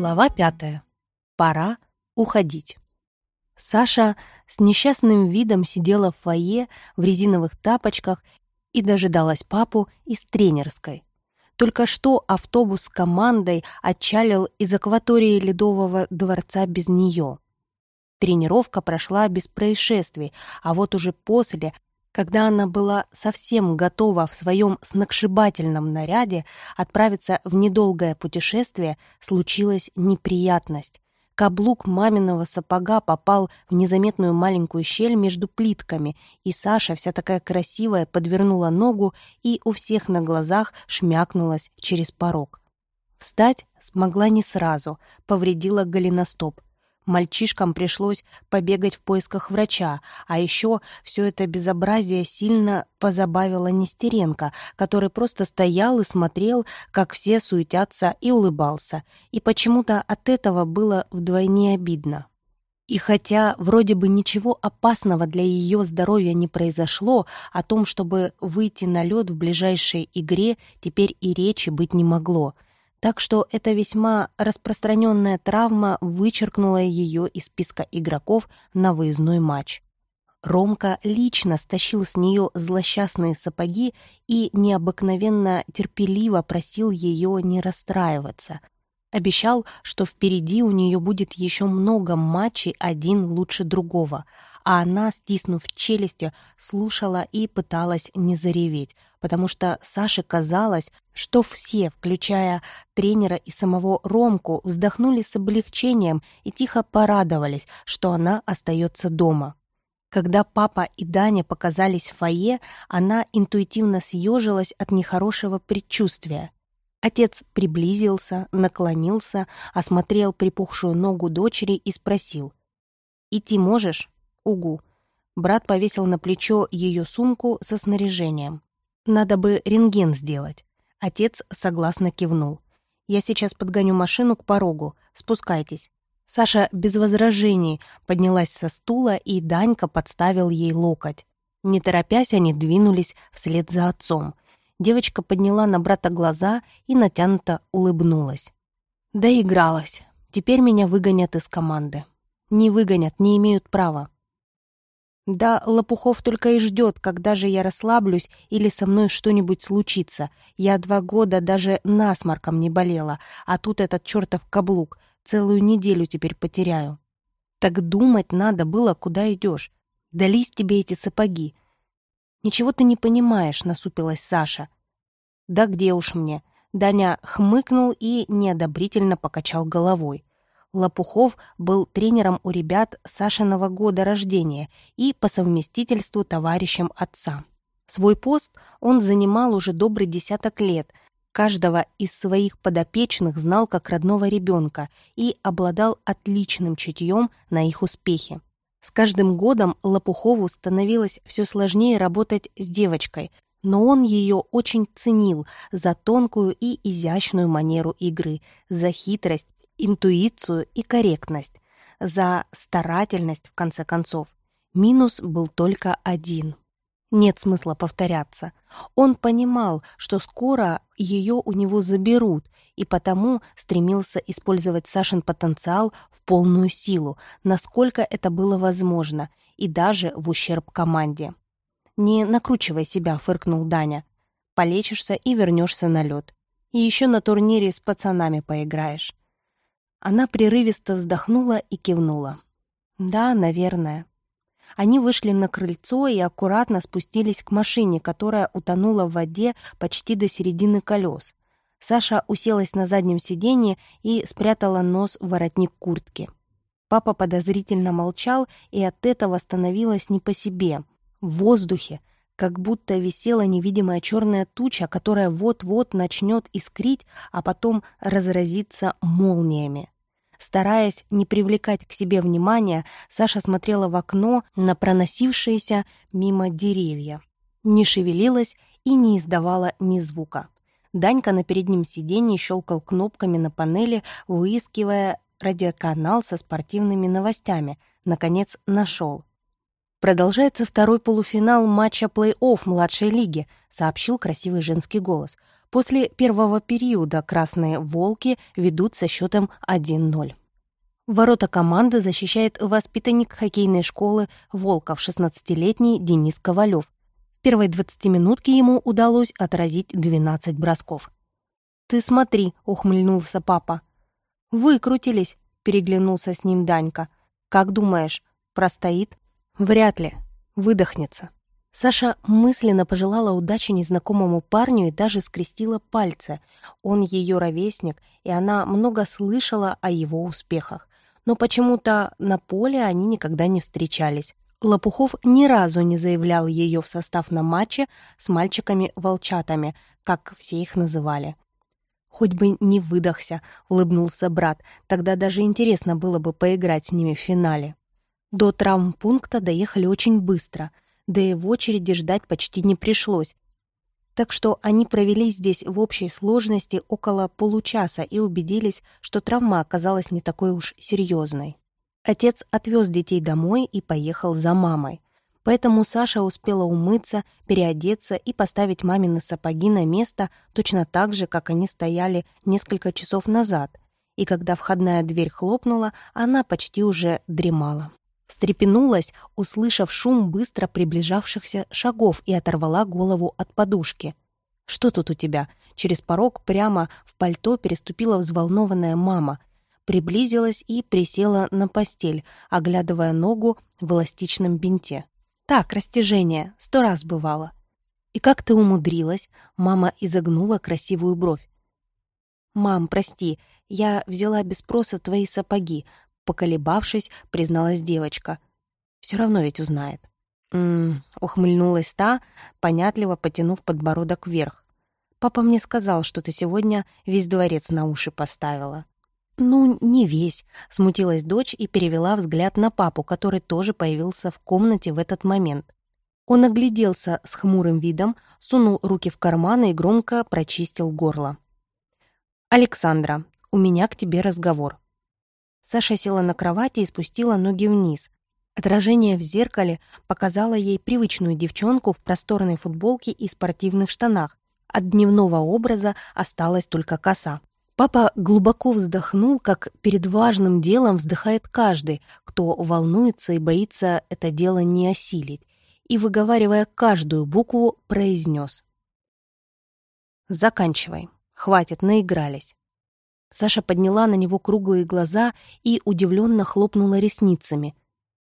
Глава пятая. Пора уходить. Саша с несчастным видом сидела в фойе в резиновых тапочках и дожидалась папу из тренерской. Только что автобус с командой отчалил из акватории Ледового дворца без нее. Тренировка прошла без происшествий, а вот уже после когда она была совсем готова в своем сногсшибательном наряде отправиться в недолгое путешествие, случилась неприятность. Каблук маминого сапога попал в незаметную маленькую щель между плитками, и Саша, вся такая красивая, подвернула ногу и у всех на глазах шмякнулась через порог. Встать смогла не сразу, повредила голеностоп. Мальчишкам пришлось побегать в поисках врача, а еще все это безобразие сильно позабавило Нестеренко, который просто стоял и смотрел, как все суетятся и улыбался, и почему-то от этого было вдвойне обидно. И хотя вроде бы ничего опасного для ее здоровья не произошло, о том, чтобы выйти на лед в ближайшей игре, теперь и речи быть не могло — так что эта весьма распространенная травма вычеркнула ее из списка игроков на выездной матч. Ромка лично стащил с нее злосчастные сапоги и необыкновенно терпеливо просил ее не расстраиваться. Обещал, что впереди у нее будет еще много матчей один лучше другого, а она, стиснув челюсти, слушала и пыталась не зареветь, потому что Саше казалось, что все, включая тренера и самого Ромку, вздохнули с облегчением и тихо порадовались, что она остается дома. Когда папа и Даня показались в фойе, она интуитивно съежилась от нехорошего предчувствия. Отец приблизился, наклонился, осмотрел припухшую ногу дочери и спросил. «Идти можешь?» Угу. Брат повесил на плечо ее сумку со снаряжением. Надо бы рентген сделать. Отец согласно кивнул. Я сейчас подгоню машину к порогу. Спускайтесь. Саша без возражений поднялась со стула, и Данька подставил ей локоть. Не торопясь, они двинулись вслед за отцом. Девочка подняла на брата глаза и натянуто улыбнулась. «Доигралась. Теперь меня выгонят из команды». «Не выгонят, не имеют права. Да, Лопухов только и ждет, когда же я расслаблюсь или со мной что-нибудь случится. Я два года даже насморком не болела, а тут этот чертов каблук. Целую неделю теперь потеряю. Так думать надо было, куда идешь. Дались тебе эти сапоги. Ничего ты не понимаешь, насупилась Саша. Да где уж мне. Даня хмыкнул и неодобрительно покачал головой. Лопухов был тренером у ребят Сашиного года рождения и по совместительству товарищем отца. Свой пост он занимал уже добрый десяток лет, каждого из своих подопечных знал как родного ребенка и обладал отличным чутьем на их успехи. С каждым годом Лопухову становилось все сложнее работать с девочкой, но он ее очень ценил за тонкую и изящную манеру игры, за хитрость интуицию и корректность, за старательность, в конце концов. Минус был только один. Нет смысла повторяться. Он понимал, что скоро ее у него заберут, и потому стремился использовать Сашин потенциал в полную силу, насколько это было возможно, и даже в ущерб команде. «Не накручивай себя», — фыркнул Даня. «Полечишься и вернешься на лед. И еще на турнире с пацанами поиграешь. Она прерывисто вздохнула и кивнула. «Да, наверное». Они вышли на крыльцо и аккуратно спустились к машине, которая утонула в воде почти до середины колес. Саша уселась на заднем сиденье и спрятала нос в воротник куртки. Папа подозрительно молчал, и от этого становилось не по себе. В воздухе, как будто висела невидимая черная туча, которая вот-вот начнет искрить, а потом разразится молниями. Стараясь не привлекать к себе внимания, Саша смотрела в окно на проносившиеся мимо деревья. Не шевелилась и не издавала ни звука. Данька на переднем сиденье щелкал кнопками на панели, выискивая радиоканал со спортивными новостями. Наконец, нашел. Продолжается второй полуфинал матча плей-офф младшей лиги, сообщил красивый женский голос. После первого периода красные «Волки» ведут со счетом 1-0. Ворота команды защищает воспитанник хоккейной школы «Волков» 16-летний Денис Ковалев. В первой 20-минутке ему удалось отразить 12 бросков. «Ты смотри», — ухмыльнулся папа. «Выкрутились», — переглянулся с ним Данька. «Как думаешь, простоит?» «Вряд ли. Выдохнется». Саша мысленно пожелала удачи незнакомому парню и даже скрестила пальцы. Он ее ровесник, и она много слышала о его успехах но почему-то на поле они никогда не встречались. Лопухов ни разу не заявлял ее в состав на матче с мальчиками-волчатами, как все их называли. «Хоть бы не выдохся», — улыбнулся брат, «тогда даже интересно было бы поиграть с ними в финале». До травмпункта доехали очень быстро, да и в очереди ждать почти не пришлось, так что они провели здесь в общей сложности около получаса и убедились, что травма оказалась не такой уж серьезной. Отец отвез детей домой и поехал за мамой. Поэтому Саша успела умыться, переодеться и поставить мамины сапоги на место точно так же, как они стояли несколько часов назад. И когда входная дверь хлопнула, она почти уже дремала встрепенулась, услышав шум быстро приближавшихся шагов и оторвала голову от подушки. «Что тут у тебя?» Через порог прямо в пальто переступила взволнованная мама. Приблизилась и присела на постель, оглядывая ногу в эластичном бинте. «Так, растяжение, сто раз бывало». «И как ты умудрилась?» Мама изогнула красивую бровь. «Мам, прости, я взяла без спроса твои сапоги, поколебавшись, призналась девочка. Все равно ведь узнает. «М-м», ухмыльнулась та, понятливо потянув подбородок вверх. «Папа мне сказал, что ты сегодня весь дворец на уши поставила». «Ну, не весь», — смутилась дочь и перевела взгляд на папу, который тоже появился в комнате в этот момент. Он огляделся с хмурым видом, сунул руки в карманы и громко прочистил горло. «Александра, у меня к тебе разговор». Саша села на кровати и спустила ноги вниз. Отражение в зеркале показало ей привычную девчонку в просторной футболке и спортивных штанах. От дневного образа осталась только коса. Папа глубоко вздохнул, как перед важным делом вздыхает каждый, кто волнуется и боится это дело не осилить, и, выговаривая каждую букву, произнес. «Заканчивай. Хватит, наигрались. Саша подняла на него круглые глаза и удивленно хлопнула ресницами.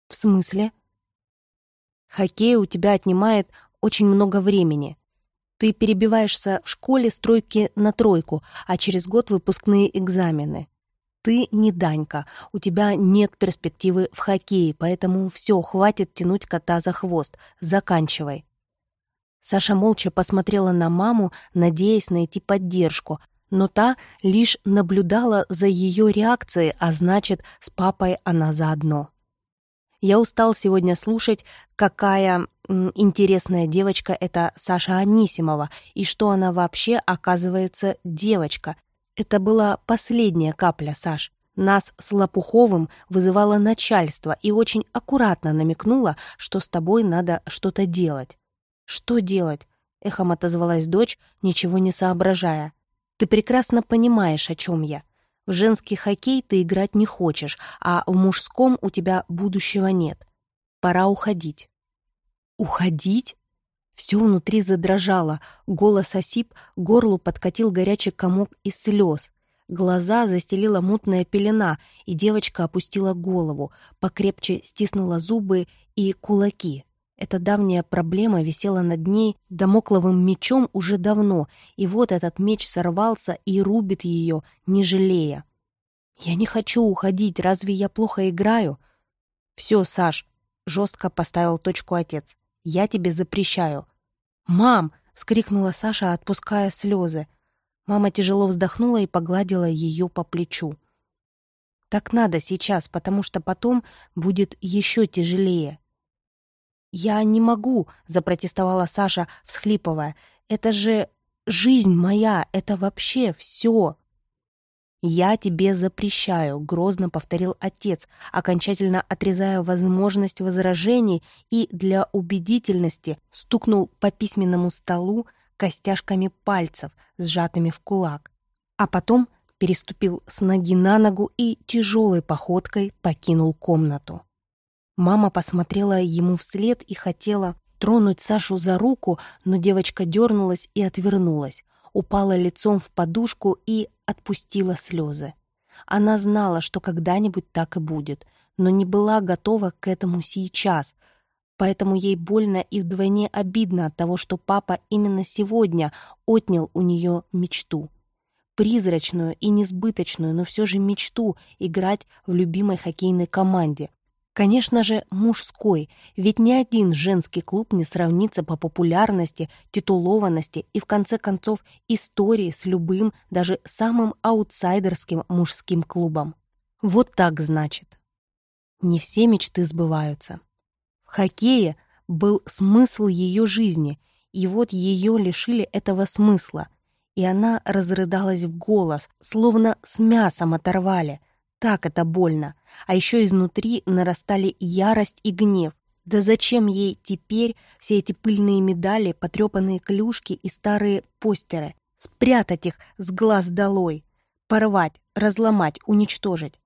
«В смысле?» «Хоккей у тебя отнимает очень много времени. Ты перебиваешься в школе с тройки на тройку, а через год выпускные экзамены. Ты не Данька, у тебя нет перспективы в хоккее, поэтому все, хватит тянуть кота за хвост, заканчивай». Саша молча посмотрела на маму, надеясь найти поддержку, но та лишь наблюдала за ее реакцией, а значит, с папой она заодно. Я устал сегодня слушать, какая интересная девочка эта Саша Анисимова, и что она вообще, оказывается, девочка. Это была последняя капля, Саш. Нас с Лопуховым вызывало начальство и очень аккуратно намекнуло, что с тобой надо что-то делать. «Что делать?» — эхом отозвалась дочь, ничего не соображая. Ты прекрасно понимаешь, о чем я. В женский хоккей ты играть не хочешь, а в мужском у тебя будущего нет. Пора уходить». «Уходить?» Все внутри задрожало, голос осип, горлу подкатил горячий комок из слез. Глаза застелила мутная пелена, и девочка опустила голову, покрепче стиснула зубы и кулаки. Эта давняя проблема висела над ней домокловым мечом уже давно, и вот этот меч сорвался и рубит ее, не жалея. «Я не хочу уходить, разве я плохо играю?» «Все, Саш», — жестко поставил точку отец, — «я тебе запрещаю». «Мам!» — вскрикнула Саша, отпуская слезы. Мама тяжело вздохнула и погладила ее по плечу. «Так надо сейчас, потому что потом будет еще тяжелее. «Я не могу», — запротестовала Саша, всхлипывая. «Это же жизнь моя, это вообще все». «Я тебе запрещаю», — грозно повторил отец, окончательно отрезая возможность возражений и для убедительности стукнул по письменному столу костяшками пальцев, сжатыми в кулак. А потом переступил с ноги на ногу и тяжелой походкой покинул комнату. Мама посмотрела ему вслед и хотела тронуть Сашу за руку, но девочка дернулась и отвернулась, упала лицом в подушку и отпустила слезы. Она знала, что когда-нибудь так и будет, но не была готова к этому сейчас, поэтому ей больно и вдвойне обидно от того, что папа именно сегодня отнял у нее мечту. Призрачную и несбыточную, но все же мечту играть в любимой хоккейной команде, Конечно же, мужской, ведь ни один женский клуб не сравнится по популярности, титулованности и, в конце концов, истории с любым, даже самым аутсайдерским мужским клубом. Вот так значит. Не все мечты сбываются. В хоккее был смысл ее жизни, и вот ее лишили этого смысла, и она разрыдалась в голос, словно с мясом оторвали — так это больно. А еще изнутри нарастали ярость и гнев. Да зачем ей теперь все эти пыльные медали, потрепанные клюшки и старые постеры? Спрятать их с глаз долой. Порвать, разломать, уничтожить.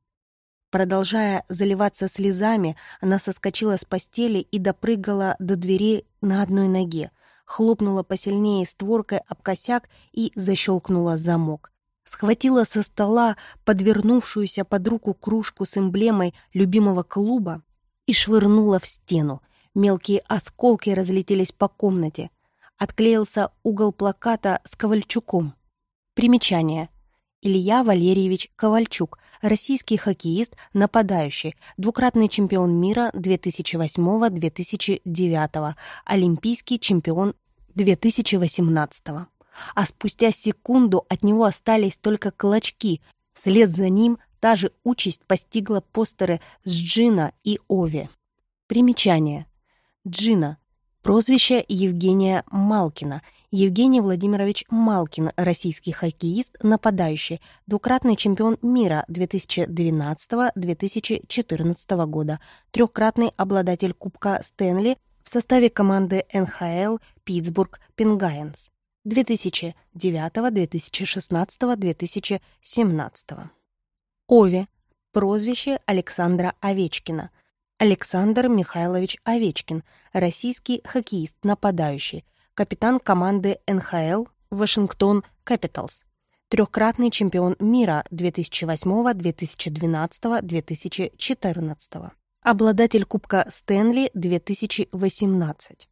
Продолжая заливаться слезами, она соскочила с постели и допрыгала до двери на одной ноге, хлопнула посильнее створкой об косяк и защелкнула замок схватила со стола подвернувшуюся под руку кружку с эмблемой любимого клуба и швырнула в стену. Мелкие осколки разлетелись по комнате. Отклеился угол плаката с Ковальчуком. Примечание. Илья Валерьевич Ковальчук, российский хоккеист, нападающий, двукратный чемпион мира 2008-2009, олимпийский чемпион 2018 а спустя секунду от него остались только клочки. Вслед за ним та же участь постигла постеры с Джина и Ови. Примечание. Джина. Прозвище Евгения Малкина. Евгений Владимирович Малкин, российский хоккеист, нападающий, двукратный чемпион мира 2012-2014 года, трехкратный обладатель Кубка Стэнли в составе команды НХЛ Питтсбург Пингайенс. 2009, 2016, 2017. Ови. Прозвище Александра Овечкина. Александр Михайлович Овечкин, российский хоккеист, нападающий, капитан команды НХЛ Вашингтон Капиталс, трехкратный чемпион мира 2008, 2012, 2014, обладатель Кубка Стэнли 2018.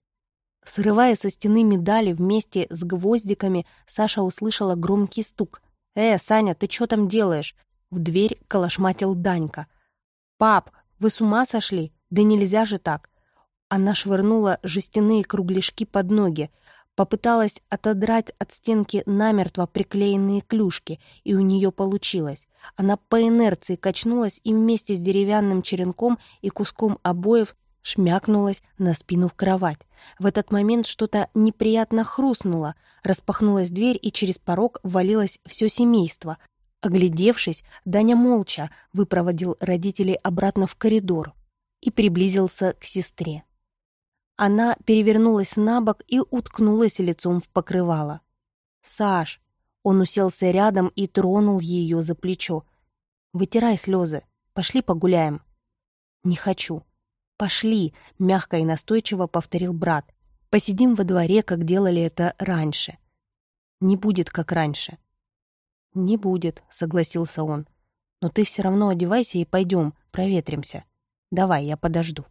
Срывая со стены медали вместе с гвоздиками, Саша услышала громкий стук. «Э, Саня, ты что там делаешь?» В дверь колошматил Данька. «Пап, вы с ума сошли? Да нельзя же так!» Она швырнула жестяные кругляшки под ноги, попыталась отодрать от стенки намертво приклеенные клюшки, и у нее получилось. Она по инерции качнулась и вместе с деревянным черенком и куском обоев шмякнулась на спину в кровать. В этот момент что-то неприятно хрустнуло, распахнулась дверь, и через порог ввалилось все семейство. Оглядевшись, Даня молча выпроводил родителей обратно в коридор и приблизился к сестре. Она перевернулась на бок и уткнулась лицом в покрывало. «Саш!» Он уселся рядом и тронул ее за плечо. «Вытирай слезы. Пошли погуляем». «Не хочу», «Пошли», — мягко и настойчиво повторил брат. «Посидим во дворе, как делали это раньше». «Не будет, как раньше». «Не будет», — согласился он. «Но ты все равно одевайся и пойдем, проветримся. Давай, я подожду».